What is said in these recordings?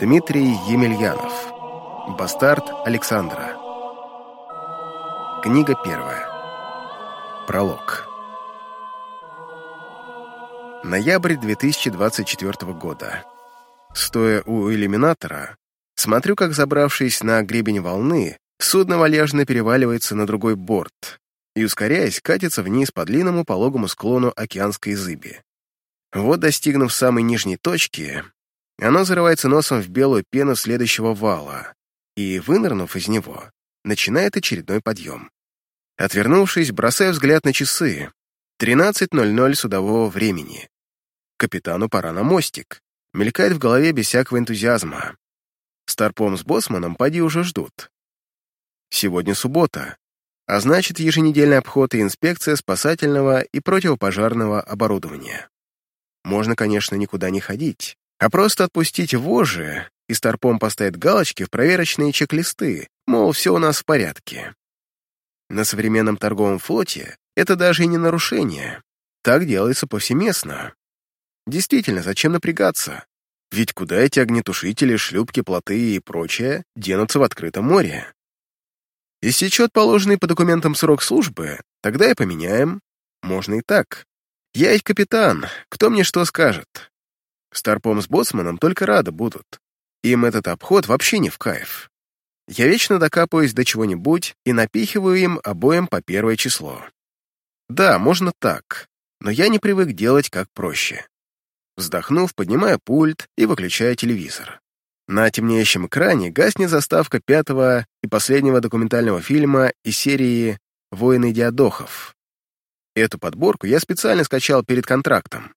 Дмитрий Емельянов. Бастард Александра. Книга первая. Пролог. Ноябрь 2024 года. Стоя у иллюминатора, смотрю, как, забравшись на гребень волны, судно вальяжно переваливается на другой борт и, ускоряясь, катится вниз по длинному пологому склону океанской зыби. Вот, достигнув самой нижней точки, оно зарывается носом в белую пену следующего вала и, вынырнув из него, начинает очередной подъем. Отвернувшись, бросаю взгляд на часы. 13.00 судового времени. Капитану пора на мостик. Мелькает в голове без всякого энтузиазма. Старпом с боссманом поди уже ждут. Сегодня суббота, а значит еженедельный обход и инспекция спасательного и противопожарного оборудования. Можно, конечно, никуда не ходить, а просто отпустить вожжи и старпом поставить галочки в проверочные чек-листы, мол, все у нас в порядке. На современном торговом флоте это даже и не нарушение. Так делается повсеместно. Действительно, зачем напрягаться? Ведь куда эти огнетушители, шлюпки, плоты и прочее денутся в открытом море? Истечет положенный по документам срок службы, тогда и поменяем. Можно и так. Я ведь капитан, кто мне что скажет? Старпом с боцманом только рады будут. Им этот обход вообще не в кайф. Я вечно докапываюсь до чего-нибудь и напихиваю им обоим по первое число. Да, можно так, но я не привык делать как проще. Вздохнув, поднимаю пульт и выключаю телевизор. На темнеющем экране гаснет заставка пятого и последнего документального фильма из серии «Воины диадохов». Эту подборку я специально скачал перед контрактом.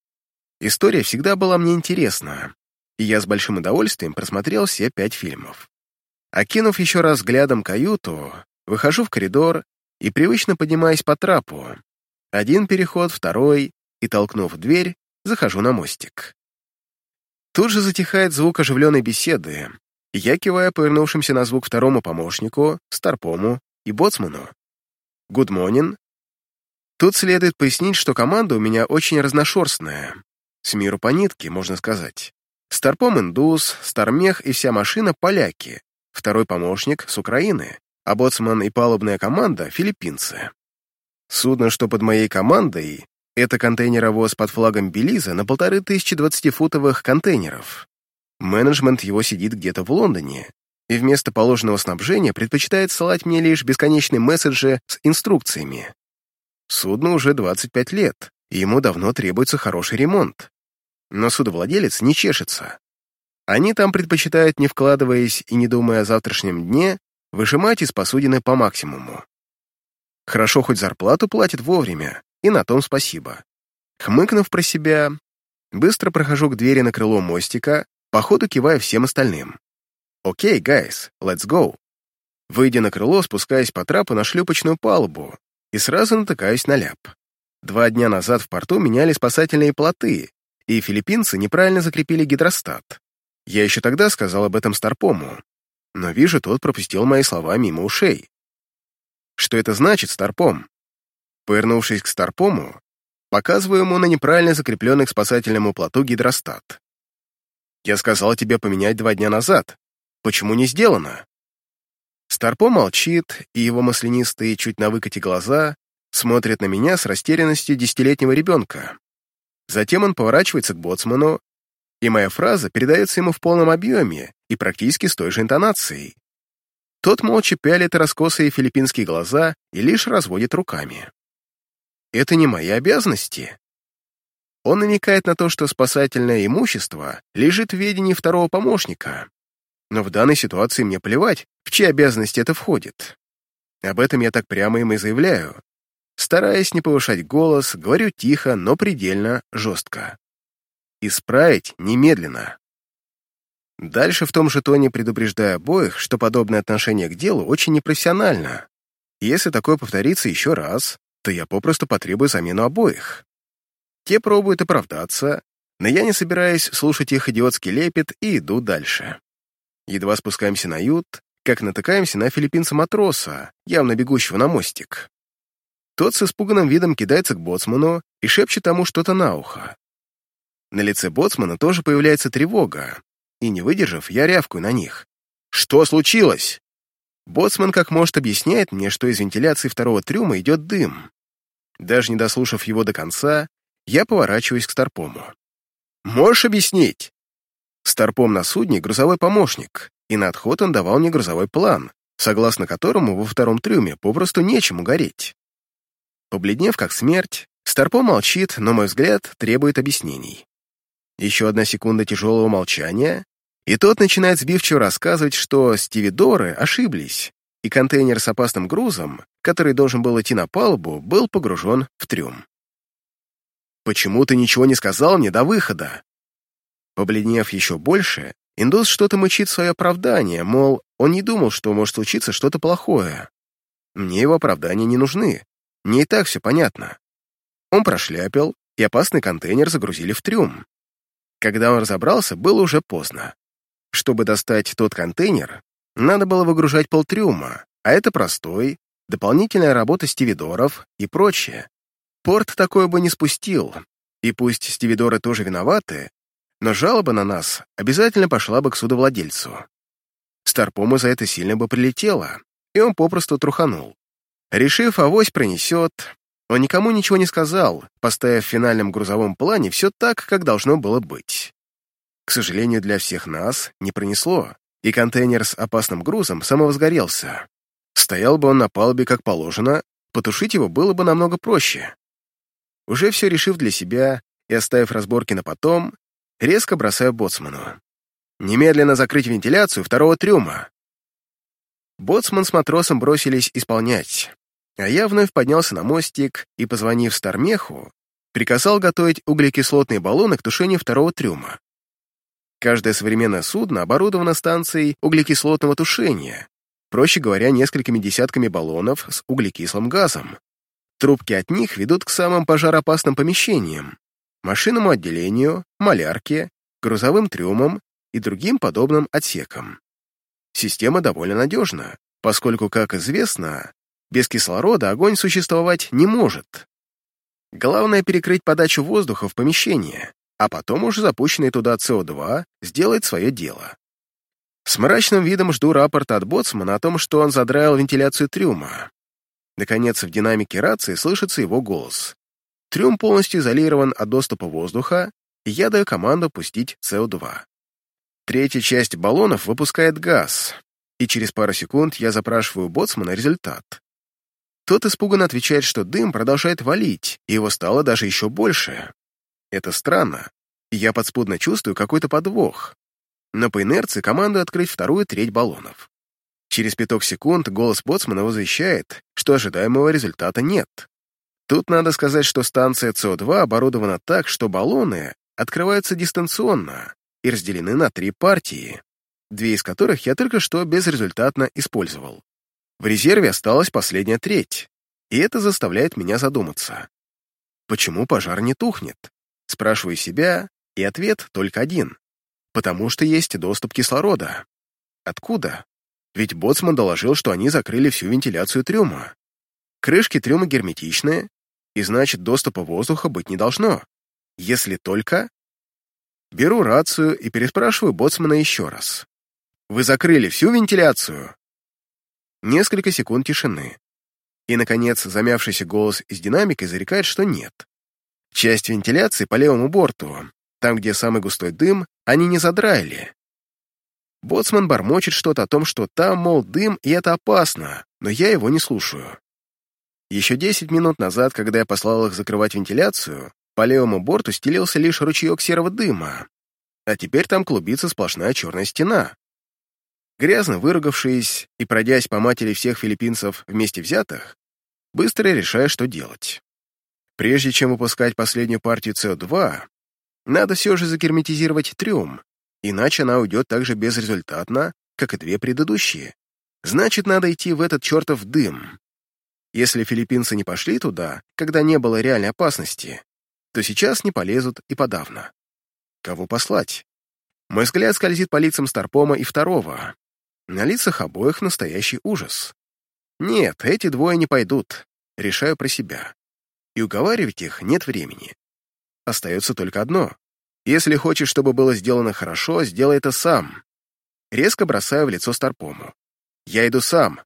История всегда была мне интересна, и я с большим удовольствием просмотрел все пять фильмов. Окинув еще раз взглядом каюту, выхожу в коридор и привычно поднимаюсь по трапу. Один переход, второй, и, толкнув дверь, захожу на мостик. Тут же затихает звук оживленной беседы, и я киваю повернувшимся на звук второму помощнику, старпому и боцману. «Good morning». Тут следует пояснить, что команда у меня очень разношерстная, с миру по нитке, можно сказать. Старпом индус, стармех и вся машина — поляки, второй помощник — с Украины, а боцман и палубная команда — филиппинцы. Судно, что под моей командой, это контейнеровоз под флагом Белиза на полторы тысячи двадцатифутовых контейнеров. Менеджмент его сидит где-то в Лондоне, и вместо положенного снабжения предпочитает ссылать мне лишь бесконечные месседжи с инструкциями. Судну уже 25 лет, и ему давно требуется хороший ремонт но судовладелец не чешется. Они там предпочитают, не вкладываясь и не думая о завтрашнем дне, выжимать из посудины по максимуму. Хорошо хоть зарплату платит вовремя, и на том спасибо. Хмыкнув про себя, быстро прохожу к двери на крыло мостика, походу кивая всем остальным. «Окей, гайс, let's go». Выйдя на крыло, спускаясь по трапу на шлюпочную палубу и сразу натыкаюсь на ляп. Два дня назад в порту меняли спасательные плоты, и филиппинцы неправильно закрепили гидростат. Я еще тогда сказал об этом Старпому, но вижу, тот пропустил мои слова мимо ушей. Что это значит, Старпом? Повернувшись к Старпому, показываю ему на неправильно закрепленный к спасательному плоту гидростат. Я сказал тебе поменять два дня назад. Почему не сделано? Старпо молчит, и его маслянистые, чуть на выкате глаза смотрят на меня с растерянностью десятилетнего ребенка. Затем он поворачивается к боцману, и моя фраза передается ему в полном объеме и практически с той же интонацией. Тот молча пялит раскосые филиппинские глаза и лишь разводит руками. Это не мои обязанности. Он намекает на то, что спасательное имущество лежит в ведении второго помощника. Но в данной ситуации мне плевать, в чьи обязанности это входит. Об этом я так прямо им и заявляю, Стараясь не повышать голос, говорю тихо, но предельно жестко. Исправить немедленно. Дальше в том же тоне предупреждаю обоих, что подобное отношение к делу очень непрофессионально. Если такое повторится еще раз, то я попросту потребую замену обоих. Те пробуют оправдаться, но я не собираюсь слушать их идиотский лепет и иду дальше. Едва спускаемся на ют, как натыкаемся на филиппинца-матроса, явно бегущего на мостик. Тот с испуганным видом кидается к боцману и шепчет тому что-то на ухо. На лице боцмана тоже появляется тревога, и, не выдержав, я рявкаю на них. «Что случилось?» Боцман как может объясняет мне, что из вентиляции второго трюма идет дым. Даже не дослушав его до конца, я поворачиваюсь к Старпому. «Можешь объяснить?» Старпом на судне — грузовой помощник, и на отход он давал мне грузовой план, согласно которому во втором трюме попросту нечему гореть. Побледнев как смерть, Старпом молчит, но мой взгляд требует объяснений. Еще одна секунда тяжелого молчания, и тот начинает сбивчиво рассказывать, что стивидоры ошиблись, и контейнер с опасным грузом, который должен был идти на палубу, был погружен в трюм. «Почему ты ничего не сказал мне до выхода?» Побледнев еще больше, индус что-то мычит свое оправдание, мол, он не думал, что может случиться что-то плохое. Мне его оправдания не нужны, мне и так все понятно. Он прошляпил, и опасный контейнер загрузили в трюм. Когда он разобрался, было уже поздно. Чтобы достать тот контейнер, надо было выгружать полтрюма, а это простой, дополнительная работа стивидоров и прочее. Порт такое бы не спустил, и пусть стивидоры тоже виноваты, но жалоба на нас обязательно пошла бы к судовладельцу. Старпому за это сильно бы прилетело, и он попросту труханул. Решив, авось пронесет, он никому ничего не сказал, поставив в финальном грузовом плане все так, как должно было быть. К сожалению, для всех нас не пронесло, и контейнер с опасным грузом самовозгорелся. Стоял бы он на палубе как положено, потушить его было бы намного проще. Уже все решив для себя и оставив разборки на потом, резко бросаю боцману. «Немедленно закрыть вентиляцию второго трюма!» Боцман с матросом бросились исполнять, а я вновь поднялся на мостик и, позвонив Стармеху, приказал готовить углекислотные баллоны к тушению второго трюма. Каждое современное судно оборудовано станцией углекислотного тушения, проще говоря, несколькими десятками баллонов с углекислым газом. Трубки от них ведут к самым пожароопасным помещениям, машинному отделению, малярке, грузовым трюмам и другим подобным отсекам. Система довольно надежна, поскольку, как известно, без кислорода огонь существовать не может. Главное перекрыть подачу воздуха в помещение, а потом уже запущенный туда СО2 сделает свое дело. С мрачным видом жду рапорта от боцмана о том, что он задраил вентиляцию трюма. Наконец, в динамике рации слышится его голос. Трюм полностью изолирован от доступа воздуха, и я даю команду пустить СО2. Третья часть баллонов выпускает газ, и через пару секунд я запрашиваю боцмана результат. Тот испуганно отвечает, что дым продолжает валить, и его стало даже еще больше. Это странно, я подспудно чувствую какой-то подвох. Но по инерции команду открыть вторую треть баллонов. Через пяток секунд голос боцмана возвещает, что ожидаемого результата нет. Тут надо сказать, что станция СО2 оборудована так, что баллоны открываются дистанционно и разделены на три партии, две из которых я только что безрезультатно использовал. В резерве осталась последняя треть, и это заставляет меня задуматься. Почему пожар не тухнет? Спрашиваю себя, и ответ только один. Потому что есть доступ кислорода. Откуда? Ведь Боцман доложил, что они закрыли всю вентиляцию трюма. Крышки трюма герметичные, и значит, доступа воздуха быть не должно. Если только... Беру рацию и переспрашиваю Боцмана еще раз. «Вы закрыли всю вентиляцию?» Несколько секунд тишины. И, наконец, замявшийся голос из динамика зарекает, что нет. Часть вентиляции по левому борту, там, где самый густой дым, они не задраили. Боцман бормочет что-то о том, что там, мол, дым, и это опасно, но я его не слушаю. Еще 10 минут назад, когда я послал их закрывать вентиляцию, по левому борту стелился лишь ручеек серого дыма, а теперь там клубится сплошная черная стена. Грязно выругавшись и пройдясь по матери всех филиппинцев вместе взятых, быстро решаю, что делать. Прежде чем выпускать последнюю партию СО2, надо все же загерметизировать трюм, иначе она уйдет так же безрезультатно, как и две предыдущие. Значит, надо идти в этот чертов дым. Если филиппинцы не пошли туда, когда не было реальной опасности, то сейчас не полезут и подавно. Кого послать? Мой взгляд скользит по лицам Старпома и второго. На лицах обоих настоящий ужас. Нет, эти двое не пойдут. решаю про себя. И уговаривать их нет времени. Остается только одно. Если хочешь, чтобы было сделано хорошо, сделай это сам. Резко бросаю в лицо Старпому. Я иду сам.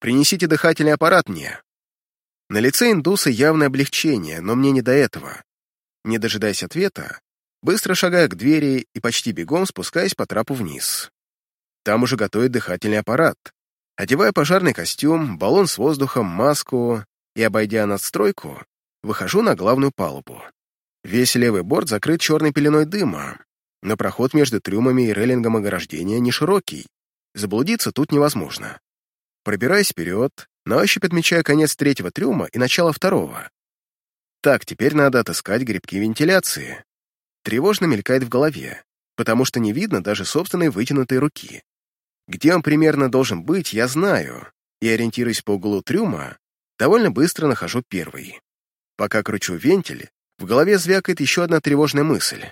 Принесите дыхательный аппарат мне. На лице индуса явное облегчение, но мне не до этого. Не дожидаясь ответа, быстро шагая к двери и почти бегом спускаясь по трапу вниз. Там уже готовят дыхательный аппарат. Одевая пожарный костюм, баллон с воздухом, маску и, обойдя надстройку, выхожу на главную палубу. Весь левый борт закрыт черной пеленой дыма, но проход между трюмами и рейлингом ограждения не широкий. Заблудиться тут невозможно. Пробираясь вперед, на ощупь отмечаю конец третьего трюма и начало второго. Так, теперь надо отыскать грибки вентиляции. Тревожно мелькает в голове, потому что не видно даже собственной вытянутой руки. Где он примерно должен быть, я знаю, и, ориентируясь по углу трюма, довольно быстро нахожу первый. Пока кручу вентиль, в голове звякает еще одна тревожная мысль.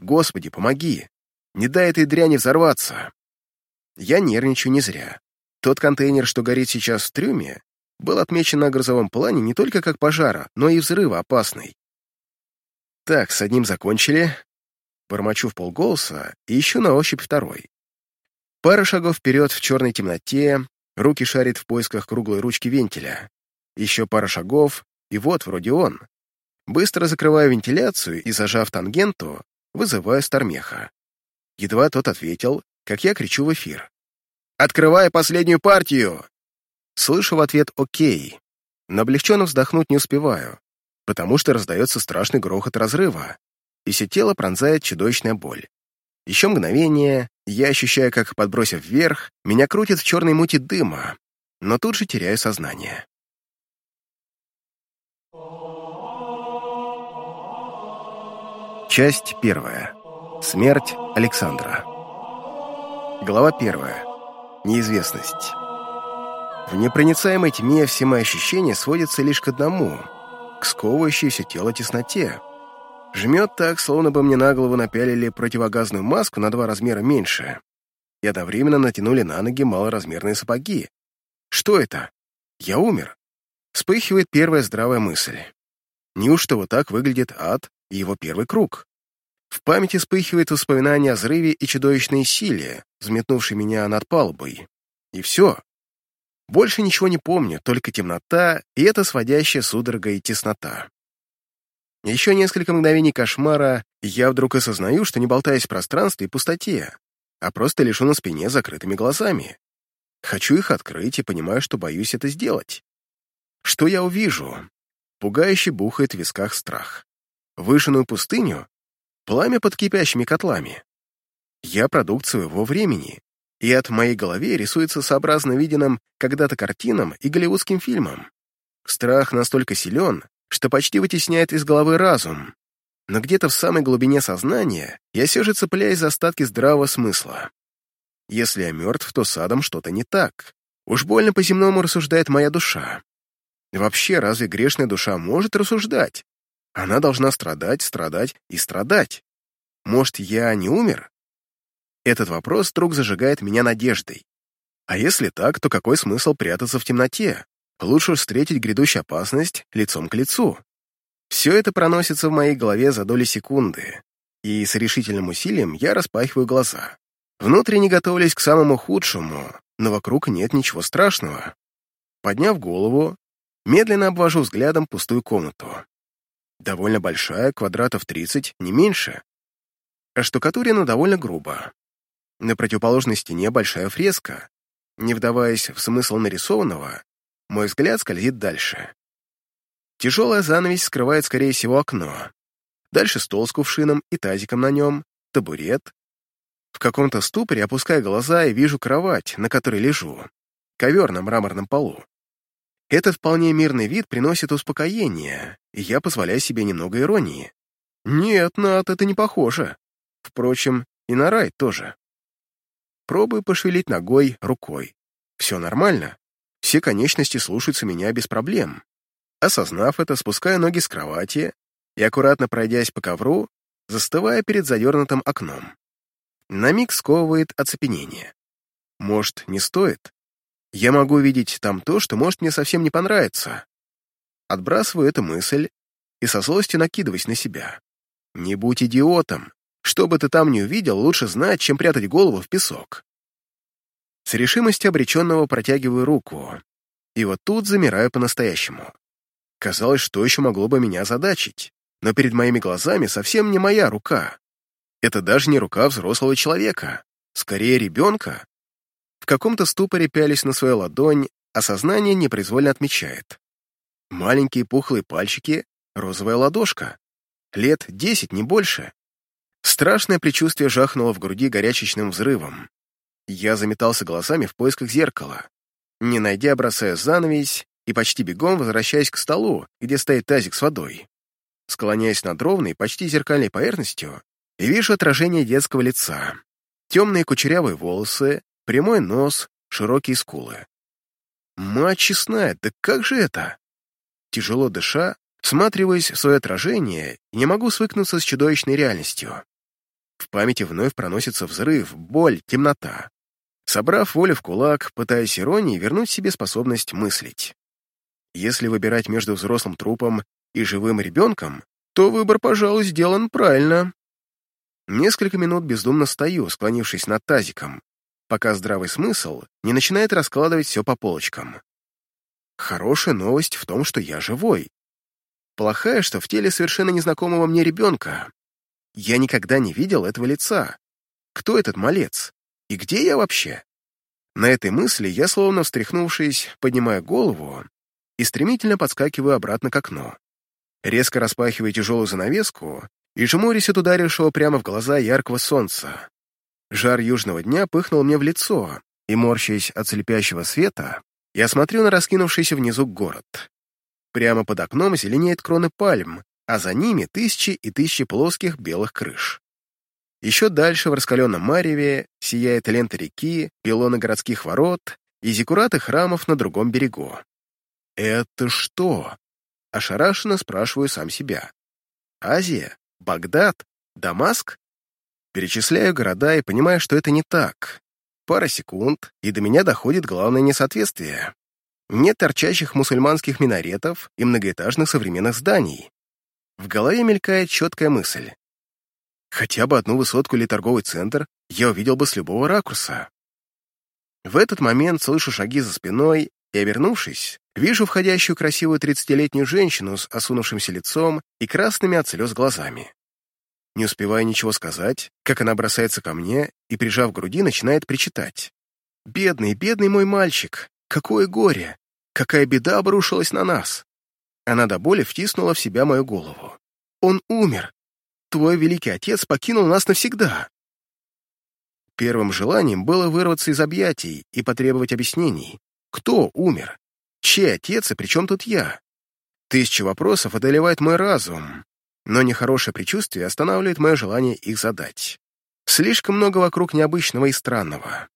«Господи, помоги! Не дай этой дряни взорваться!» Я нервничаю не зря. Тот контейнер, что горит сейчас в трюме, был отмечен на грозовом плане не только как пожара, но и взрыва опасный. Так, с одним закончили. Бормочу в полголоса и ищу на ощупь второй. Пара шагов вперед в черной темноте, руки шарит в поисках круглой ручки вентиля. Еще пара шагов, и вот, вроде он. Быстро закрываю вентиляцию и, зажав тангенту, вызываю Стармеха. Едва тот ответил, как я кричу в эфир. «Открывай последнюю партию!» Слышу в ответ «Окей», но облегченно вздохнуть не успеваю, потому что раздается страшный грохот разрыва, и все тело пронзает чудовищная боль. Еще мгновение, я ощущаю, как, подбросив вверх, меня крутит в черной мути дыма, но тут же теряю сознание. Часть первая. Смерть Александра. Глава первая. Неизвестность. В непроницаемой тьме все мои ощущения сводятся лишь к одному — к сковывающей тело тесноте. Жмет так, словно бы мне на голову напялили противогазную маску на два размера меньше и одновременно натянули на ноги малоразмерные сапоги. Что это? Я умер. Вспыхивает первая здравая мысль. Неужто вот так выглядит ад и его первый круг? В памяти вспыхивает воспоминание о взрыве и чудовищной силе, взметнувшей меня над палубой. И все. Больше ничего не помню, только темнота и эта сводящая судорога и теснота. Еще несколько мгновений кошмара, и я вдруг осознаю, что не болтаюсь в пространстве и пустоте, а просто лежу на спине закрытыми глазами. Хочу их открыть и понимаю, что боюсь это сделать. Что я увижу? Пугающе бухает в висках страх. Вышенную пустыню? Пламя под кипящими котлами? Я продукт своего времени, и от моей голове рисуется сообразно виденным когда-то картинам и голливудским фильмам. Страх настолько силен, что почти вытесняет из головы разум, но где-то в самой глубине сознания я все же цепляюсь за остатки здравого смысла. Если я мертв, то с адом что-то не так. Уж больно по-земному рассуждает моя душа. Вообще, разве грешная душа может рассуждать? Она должна страдать, страдать и страдать. Может, я не умер? Этот вопрос вдруг зажигает меня надеждой. А если так, то какой смысл прятаться в темноте? Лучше встретить грядущую опасность лицом к лицу. Все это проносится в моей голове за доли секунды, и с решительным усилием я распахиваю глаза. Внутренне готовлюсь к самому худшему, но вокруг нет ничего страшного. Подняв голову, медленно обвожу взглядом пустую комнату. Довольно большая, квадратов 30, не меньше. А штукатурена довольно грубо. На противоположной стене большая фреска. Не вдаваясь в смысл нарисованного, мой взгляд скользит дальше. Тяжелая занавесь скрывает, скорее всего, окно. Дальше стол с кувшином и тазиком на нем, табурет. В каком-то ступоре опускаю глаза и вижу кровать, на которой лежу. Ковер на мраморном полу. Этот вполне мирный вид приносит успокоение, и я позволяю себе немного иронии. Нет, на это не похоже. Впрочем, и на рай тоже. Пробую пошевелить ногой, рукой. Все нормально. Все конечности слушаются меня без проблем. Осознав это, спускаю ноги с кровати и, аккуратно пройдясь по ковру, застывая перед задернутым окном. На миг сковывает оцепенение. Может, не стоит? Я могу видеть там то, что может мне совсем не понравиться. отбрасываю эту мысль и со злостью накидываюсь на себя. Не будь идиотом. Что бы ты там ни увидел, лучше знать, чем прятать голову в песок. С решимостью обреченного протягиваю руку. И вот тут замираю по-настоящему. Казалось, что еще могло бы меня задачить, но перед моими глазами совсем не моя рука. Это даже не рука взрослого человека, скорее ребенка. В каком-то ступоре пялись на свою ладонь, а сознание непроизвольно отмечает. Маленькие пухлые пальчики, розовая ладошка. Лет десять, не больше. Страшное предчувствие жахнуло в груди горячечным взрывом. Я заметался глазами в поисках зеркала. Не найдя, бросая занавесь и почти бегом возвращаясь к столу, где стоит тазик с водой. Склоняясь над ровной, почти зеркальной поверхностью, и вижу отражение детского лица. Темные кучерявые волосы, прямой нос, широкие скулы. Мать честная, да как же это? Тяжело дыша, всматриваясь в свое отражение, не могу свыкнуться с чудовищной реальностью. В памяти вновь проносится взрыв, боль, темнота. Собрав волю в кулак, пытаясь иронией вернуть себе способность мыслить. Если выбирать между взрослым трупом и живым ребенком, то выбор, пожалуй, сделан правильно. Несколько минут бездумно стою, склонившись над тазиком, пока здравый смысл не начинает раскладывать все по полочкам. Хорошая новость в том, что я живой. Плохая, что в теле совершенно незнакомого мне ребенка. Я никогда не видел этого лица. Кто этот малец? И где я вообще? На этой мысли я, словно встряхнувшись, поднимаю голову и стремительно подскакиваю обратно к окну. Резко распахиваю тяжелую занавеску и жмурюсь от ударившего прямо в глаза яркого солнца. Жар южного дня пыхнул мне в лицо, и, морщаясь от слепящего света, я смотрю на раскинувшийся внизу город. Прямо под окном зеленеют кроны пальм, а за ними тысячи и тысячи плоских белых крыш. Еще дальше, в раскаленном мареве, сияет лента реки, пилоны городских ворот и зекураты храмов на другом берегу. «Это что?» — ошарашенно спрашиваю сам себя. «Азия? Багдад? Дамаск?» Перечисляю города и понимаю, что это не так. Пара секунд, и до меня доходит главное несоответствие. Нет торчащих мусульманских минаретов и многоэтажных современных зданий. В голове мелькает четкая мысль. Хотя бы одну высотку или торговый центр я увидел бы с любого ракурса. В этот момент слышу шаги за спиной и, обернувшись, вижу входящую красивую тридцатилетнюю женщину с осунувшимся лицом и красными от слез глазами. Не успевая ничего сказать, как она бросается ко мне и, прижав к груди, начинает причитать. «Бедный, бедный мой мальчик! Какое горе! Какая беда обрушилась на нас!» Она до боли втиснула в себя мою голову. «Он умер! Твой великий отец покинул нас навсегда!» Первым желанием было вырваться из объятий и потребовать объяснений. Кто умер? Чей отец и при чем тут я? Тысячи вопросов одолевает мой разум, но нехорошее предчувствие останавливает мое желание их задать. Слишком много вокруг необычного и странного.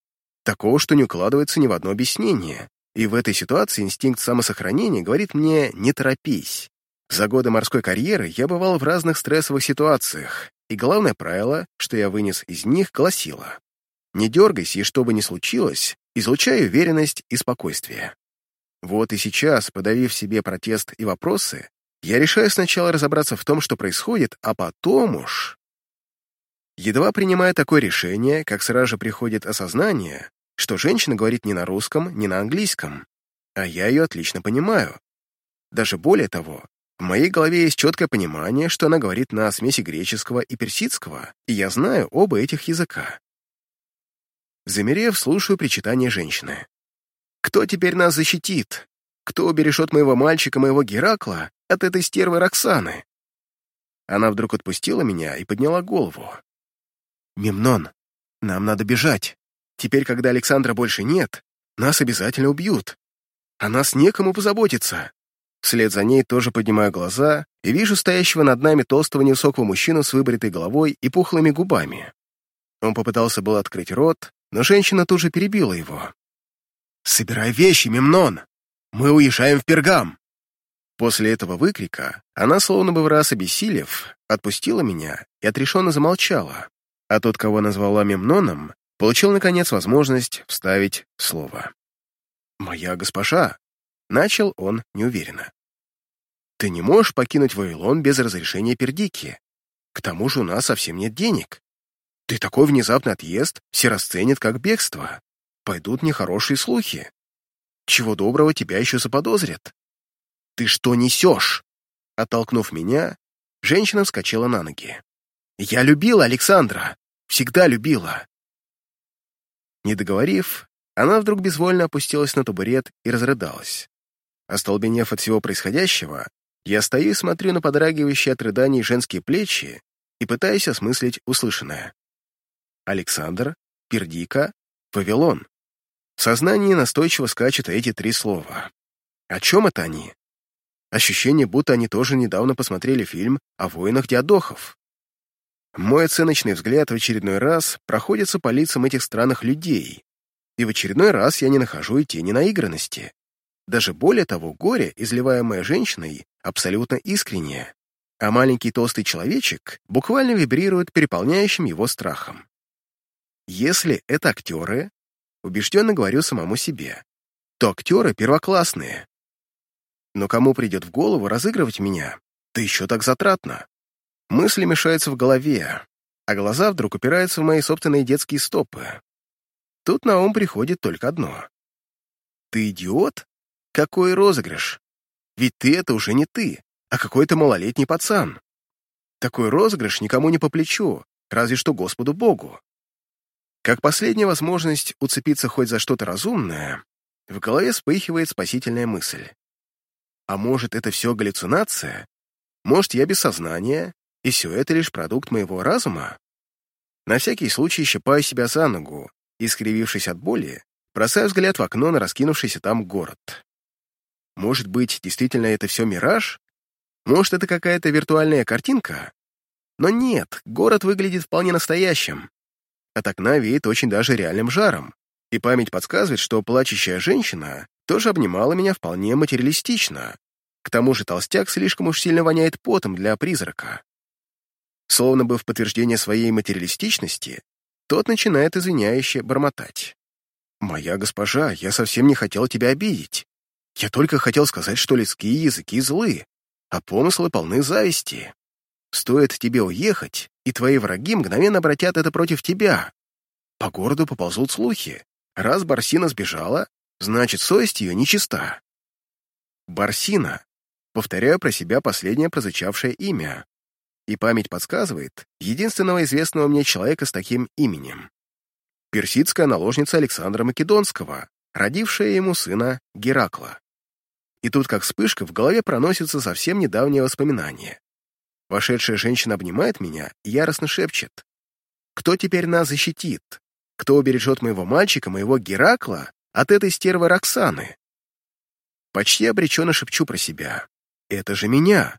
Такого, что не укладывается ни в одно объяснение. И в этой ситуации инстинкт самосохранения говорит мне «не торопись». За годы морской карьеры я бывал в разных стрессовых ситуациях, и главное правило, что я вынес из них, гласило «Не дергайся, и что бы ни случилось, излучай уверенность и спокойствие». Вот и сейчас, подавив себе протест и вопросы, я решаю сначала разобраться в том, что происходит, а потом уж... Едва принимая такое решение, как сразу же приходит осознание, что женщина говорит не на русском, не на английском, а я ее отлично понимаю. Даже более того, в моей голове есть четкое понимание, что она говорит на смеси греческого и персидского, и я знаю оба этих языка. Замерев, слушаю причитание женщины. «Кто теперь нас защитит? Кто убережет моего мальчика, моего Геракла, от этой стервы Роксаны?» Она вдруг отпустила меня и подняла голову. «Мемнон, нам надо бежать. Теперь, когда Александра больше нет, нас обязательно убьют. А нас некому позаботиться». Вслед за ней тоже поднимаю глаза и вижу стоящего над нами толстого невысокого мужчину с выбритой головой и пухлыми губами. Он попытался был открыть рот, но женщина тут же перебила его. «Собирай вещи, Мемнон! Мы уезжаем в Пергам!» После этого выкрика она, словно бы в раз обессилев, отпустила меня и отрешенно замолчала, а тот, кого назвала Мемноном, получил, наконец, возможность вставить слово. «Моя госпожа», — начал он неуверенно. Ты не можешь покинуть Вавилон без разрешения Пердики. К тому же у нас совсем нет денег. Ты такой внезапный отъезд все расценят как бегство. Пойдут нехорошие слухи. Чего доброго тебя еще заподозрят. Ты что несешь? Оттолкнув меня, женщина вскочила на ноги. Я любила Александра. Всегда любила. Не договорив, она вдруг безвольно опустилась на табурет и разрыдалась. Остолбенев от всего происходящего, я стою и смотрю на подрагивающие от рыданий женские плечи и пытаюсь осмыслить услышанное. Александр, Пердика, Вавилон. В сознании настойчиво скачут эти три слова. О чем это они? Ощущение, будто они тоже недавно посмотрели фильм о воинах Диадохов. Мой оценочный взгляд в очередной раз проходится по лицам этих странных людей, и в очередной раз я не нахожу и тени наигранности. Даже более того, горе, изливаемое женщиной, абсолютно искреннее, а маленький толстый человечек буквально вибрирует переполняющим его страхом. Если это актеры, убежденно говорю самому себе, то актеры первоклассные. Но кому придет в голову разыгрывать меня, да еще так затратно? Мысли мешаются в голове, а глаза вдруг упираются в мои собственные детские стопы. Тут на ум приходит только одно. Ты идиот? Какой розыгрыш? Ведь ты — это уже не ты, а какой-то малолетний пацан. Такой розыгрыш никому не по плечу, разве что Господу Богу. Как последняя возможность уцепиться хоть за что-то разумное, в голове вспыхивает спасительная мысль. А может, это все галлюцинация? Может, я без сознания, и все это лишь продукт моего разума? На всякий случай щипаю себя за ногу и, скривившись от боли, бросаю взгляд в окно на раскинувшийся там город. Может быть, действительно это все мираж? Может, это какая-то виртуальная картинка? Но нет, город выглядит вполне настоящим. От окна веет очень даже реальным жаром, и память подсказывает, что плачущая женщина тоже обнимала меня вполне материалистично. К тому же толстяк слишком уж сильно воняет потом для призрака. Словно бы в подтверждение своей материалистичности, тот начинает извиняюще бормотать. «Моя госпожа, я совсем не хотел тебя обидеть. Я только хотел сказать, что людские языки злы, а помыслы полны зависти. Стоит тебе уехать, и твои враги мгновенно обратят это против тебя. По городу поползут слухи. Раз Барсина сбежала, значит, совесть ее нечиста. Барсина. Повторяю про себя последнее прозвучавшее имя. И память подсказывает единственного известного мне человека с таким именем. Персидская наложница Александра Македонского, родившая ему сына Геракла. И тут, как вспышка, в голове проносится совсем недавнее воспоминание. Вошедшая женщина обнимает меня и яростно шепчет. «Кто теперь нас защитит? Кто убережет моего мальчика, моего Геракла, от этой стервы Роксаны?» Почти обреченно шепчу про себя. «Это же меня!»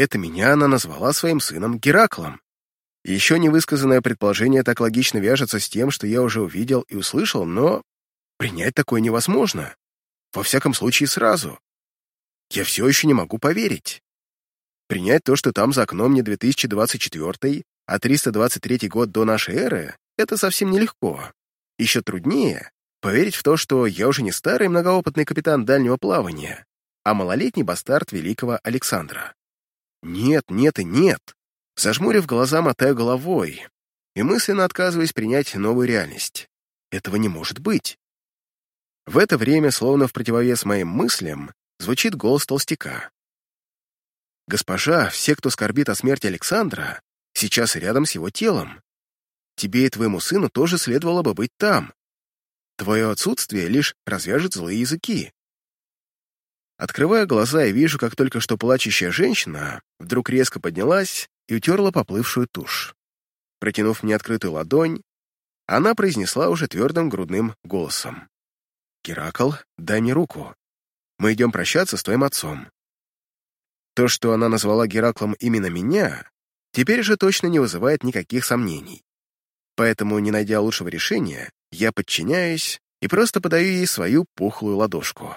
Это меня она назвала своим сыном Гераклом. Еще невысказанное предположение так логично вяжется с тем, что я уже увидел и услышал, но принять такое невозможно. Во всяком случае, сразу. Я все еще не могу поверить. Принять то, что там за окном не 2024, а 323 год до нашей эры, это совсем нелегко. Еще труднее поверить в то, что я уже не старый многоопытный капитан дальнего плавания, а малолетний бастард великого Александра. Нет, нет и нет. Зажмурив глаза, мотаю головой и мысленно отказываюсь принять новую реальность. Этого не может быть. В это время, словно в противовес моим мыслям, звучит голос толстяка. «Госпожа, все, кто скорбит о смерти Александра, сейчас рядом с его телом. Тебе и твоему сыну тоже следовало бы быть там. Твое отсутствие лишь развяжет злые языки». Открывая глаза, я вижу, как только что плачущая женщина вдруг резко поднялась и утерла поплывшую тушь. Протянув мне открытую ладонь, она произнесла уже твердым грудным голосом. «Геракл, дай мне руку. Мы идем прощаться с твоим отцом. То, что она назвала Гераклом именно меня, теперь же точно не вызывает никаких сомнений. Поэтому, не найдя лучшего решения, я подчиняюсь и просто подаю ей свою пухлую ладошку.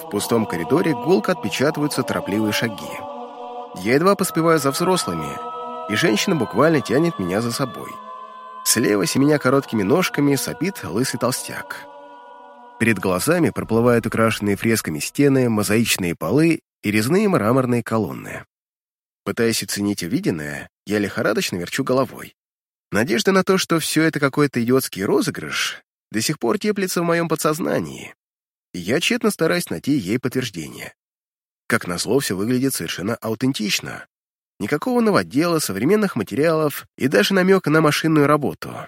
В пустом коридоре гулко отпечатываются торопливые шаги. Я едва поспеваю за взрослыми, и женщина буквально тянет меня за собой. Слева, семеня короткими ножками, сопит лысый толстяк. Перед глазами проплывают украшенные фресками стены, мозаичные полы и резные мраморные колонны. Пытаясь оценить увиденное, я лихорадочно верчу головой. Надежда на то, что все это какой-то идиотский розыгрыш, до сих пор теплится в моем подсознании, и я тщетно стараюсь найти ей подтверждение. Как назло, все выглядит совершенно аутентично. Никакого новодела, современных материалов и даже намека на машинную работу.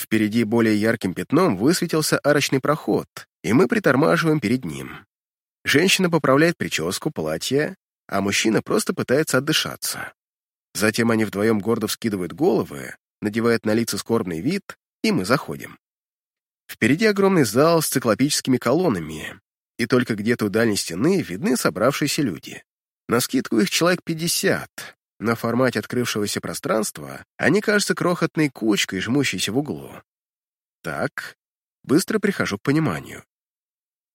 Впереди более ярким пятном высветился арочный проход, и мы притормаживаем перед ним. Женщина поправляет прическу, платье, а мужчина просто пытается отдышаться. Затем они вдвоем гордо вскидывают головы, надевают на лица скорбный вид, и мы заходим. Впереди огромный зал с циклопическими колоннами, и только где-то у дальней стены видны собравшиеся люди. На скидку их человек 50. На формате открывшегося пространства они кажутся крохотной кучкой, жмущейся в углу. Так, быстро прихожу к пониманию.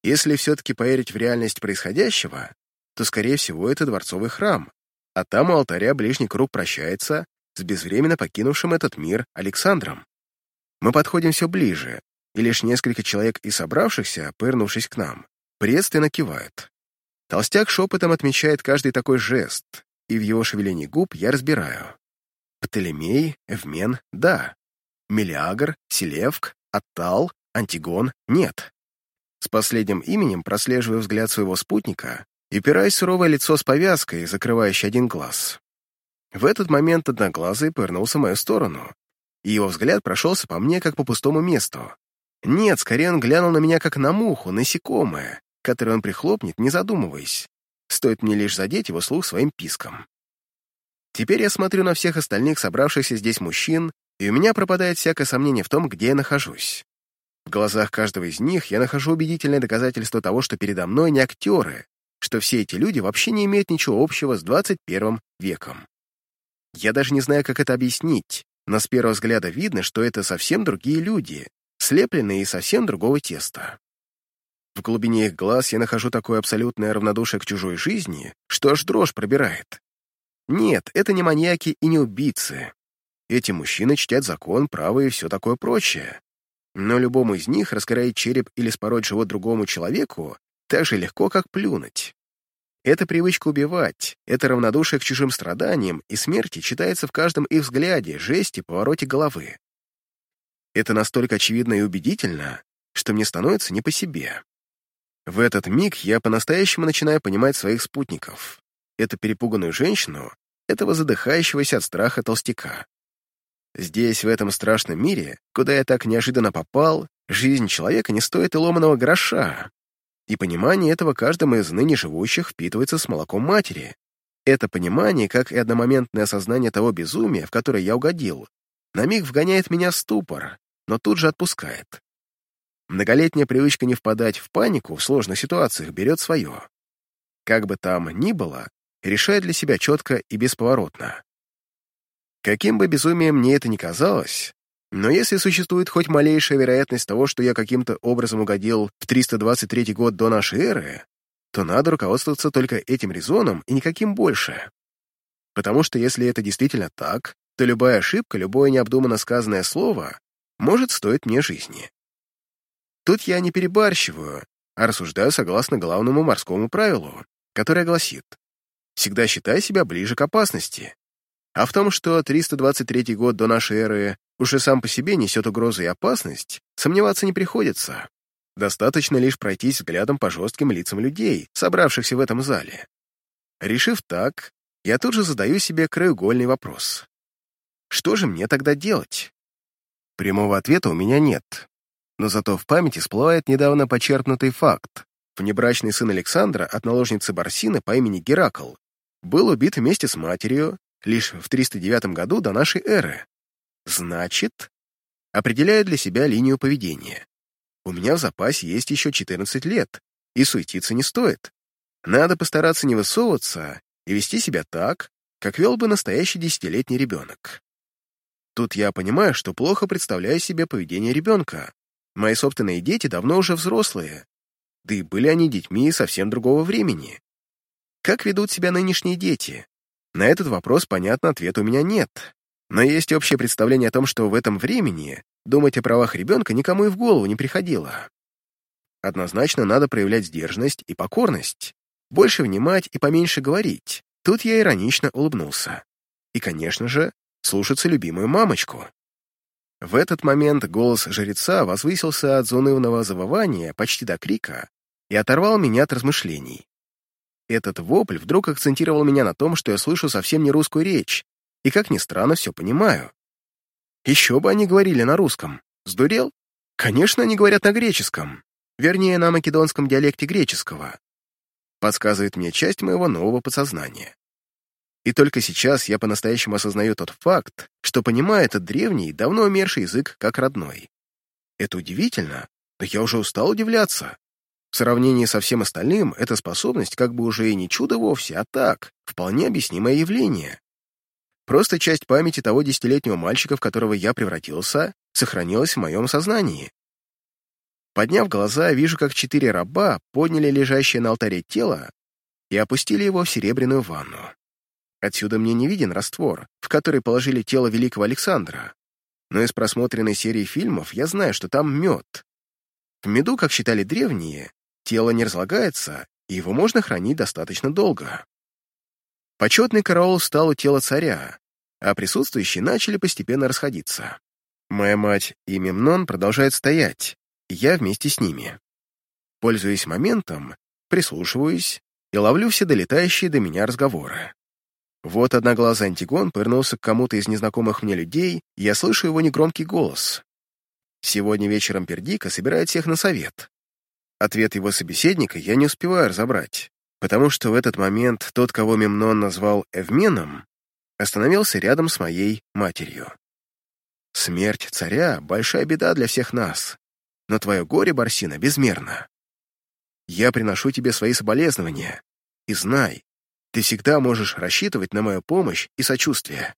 Если все-таки поверить в реальность происходящего, то, скорее всего, это дворцовый храм, а там у алтаря ближний круг прощается с безвременно покинувшим этот мир Александром. Мы подходим все ближе, и лишь несколько человек из собравшихся, пырнувшись к нам, приветственно кивают. Толстяк шепотом отмечает каждый такой жест, и в его шевелении губ я разбираю. Птолемей, Эвмен — да. Мелиагр, Селевк, Аттал, Антигон — нет. С последним именем прослеживаю взгляд своего спутника и упираясь суровое лицо с повязкой, закрывающей один глаз. В этот момент одноглазый повернулся в мою сторону, и его взгляд прошелся по мне, как по пустому месту. Нет, скорее он глянул на меня, как на муху, насекомое, которое он прихлопнет, не задумываясь. Стоит мне лишь задеть его слух своим писком. Теперь я смотрю на всех остальных собравшихся здесь мужчин, и у меня пропадает всякое сомнение в том, где я нахожусь. В глазах каждого из них я нахожу убедительное доказательство того, что передо мной не актеры, что все эти люди вообще не имеют ничего общего с 21 веком. Я даже не знаю, как это объяснить, но с первого взгляда видно, что это совсем другие люди, слепленные из совсем другого теста. В глубине их глаз я нахожу такое абсолютное равнодушие к чужой жизни, что аж дрожь пробирает. Нет, это не маньяки и не убийцы. Эти мужчины чтят закон, право и все такое прочее. Но любому из них раскроить череп или спороть живот другому человеку так же легко, как плюнуть. Эта привычка убивать, это равнодушие к чужим страданиям и смерти читается в каждом их взгляде, жесте, повороте головы. Это настолько очевидно и убедительно, что мне становится не по себе. В этот миг я по-настоящему начинаю понимать своих спутников. Эту перепуганную женщину, этого задыхающегося от страха толстяка. Здесь, в этом страшном мире, куда я так неожиданно попал, жизнь человека не стоит и ломаного гроша. И понимание этого каждому из ныне живущих впитывается с молоком матери. Это понимание, как и одномоментное осознание того безумия, в которое я угодил, на миг вгоняет меня в ступор, но тут же отпускает. Многолетняя привычка не впадать в панику в сложных ситуациях берет свое. Как бы там ни было, решает для себя четко и бесповоротно. Каким бы безумием мне это ни казалось, но если существует хоть малейшая вероятность того, что я каким-то образом угодил в 323 год до нашей эры, то надо руководствоваться только этим резоном и никаким больше. Потому что если это действительно так, то любая ошибка, любое необдуманно сказанное слово может стоить мне жизни. Тут я не перебарщиваю, а рассуждаю согласно главному морскому правилу, которое гласит «Всегда считай себя ближе к опасности». А в том, что 323 год до нашей эры уже сам по себе несет угрозу и опасность, сомневаться не приходится. Достаточно лишь пройтись взглядом по жестким лицам людей, собравшихся в этом зале. Решив так, я тут же задаю себе краеугольный вопрос. Что же мне тогда делать? Прямого ответа у меня нет, но зато в памяти всплывает недавно почерпнутый факт. Внебрачный сын Александра от наложницы Барсины по имени Геракл был убит вместе с матерью лишь в 309 году до нашей эры. Значит, определяю для себя линию поведения. У меня в запасе есть еще 14 лет, и суетиться не стоит. Надо постараться не высовываться и вести себя так, как вел бы настоящий десятилетний ребенок. Тут я понимаю, что плохо представляю себе поведение ребенка, Мои собственные дети давно уже взрослые, да и были они детьми совсем другого времени. Как ведут себя нынешние дети? На этот вопрос, понятно, ответа у меня нет. Но есть общее представление о том, что в этом времени думать о правах ребенка никому и в голову не приходило. Однозначно надо проявлять сдержанность и покорность, больше внимать и поменьше говорить. Тут я иронично улыбнулся. И, конечно же, слушаться любимую мамочку. В этот момент голос жреца возвысился от заунывного завывания почти до крика и оторвал меня от размышлений. Этот вопль вдруг акцентировал меня на том, что я слышу совсем не русскую речь, и, как ни странно, все понимаю. Еще бы они говорили на русском. Сдурел? Конечно, они говорят на греческом. Вернее, на македонском диалекте греческого. Подсказывает мне часть моего нового подсознания. И только сейчас я по-настоящему осознаю тот факт, что понимаю этот древний, давно умерший язык как родной. Это удивительно, но я уже устал удивляться. В сравнении со всем остальным, эта способность как бы уже и не чудо вовсе, а так, вполне объяснимое явление. Просто часть памяти того десятилетнего мальчика, в которого я превратился, сохранилась в моем сознании. Подняв глаза, вижу, как четыре раба подняли лежащее на алтаре тело и опустили его в серебряную ванну. Отсюда мне не виден раствор, в который положили тело великого Александра, но из просмотренной серии фильмов я знаю, что там мед. В меду, как считали древние, тело не разлагается, и его можно хранить достаточно долго. Почетный караул стал у тела царя, а присутствующие начали постепенно расходиться. Моя мать и Мемнон продолжают стоять, и я вместе с ними. Пользуясь моментом, прислушиваюсь и ловлю все долетающие до меня разговоры. Вот одноглазый Антигон повернулся к кому-то из незнакомых мне людей, и я слышу его негромкий голос. Сегодня вечером Пердика собирает всех на совет. Ответ его собеседника я не успеваю разобрать, потому что в этот момент тот, кого Мемнон назвал Эвменом, остановился рядом с моей матерью. Смерть царя — большая беда для всех нас, но твое горе, Барсина, безмерно. Я приношу тебе свои соболезнования, и знай, ты всегда можешь рассчитывать на мою помощь и сочувствие.